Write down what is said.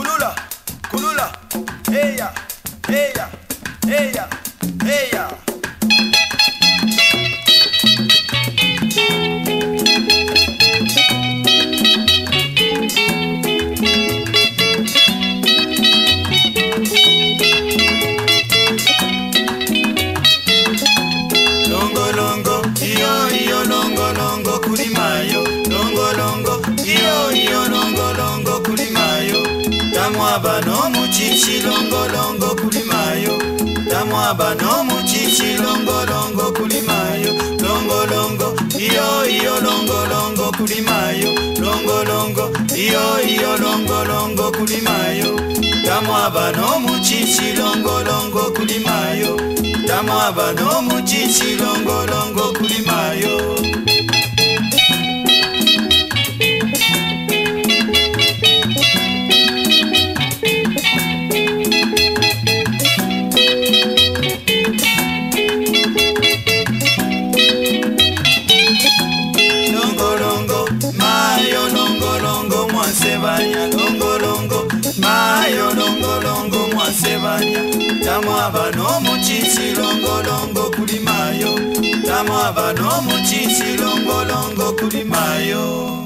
kulula, kulula, hey hey ya, ya, hey ya, hey ya. chilongolongo kulimayo tamwaba nomuchi chilongolongo kulimayo longolongo iyo iyo longolongo kulimayo longolongo iyo iyo longolongo kulimayo tamwaba nomuchi chilongolongo kulimayo tamwaba nomuchi chilongolongo kulimayo. chichilongolongo kulimayo tamwava nomu chichilongolongo kulimayo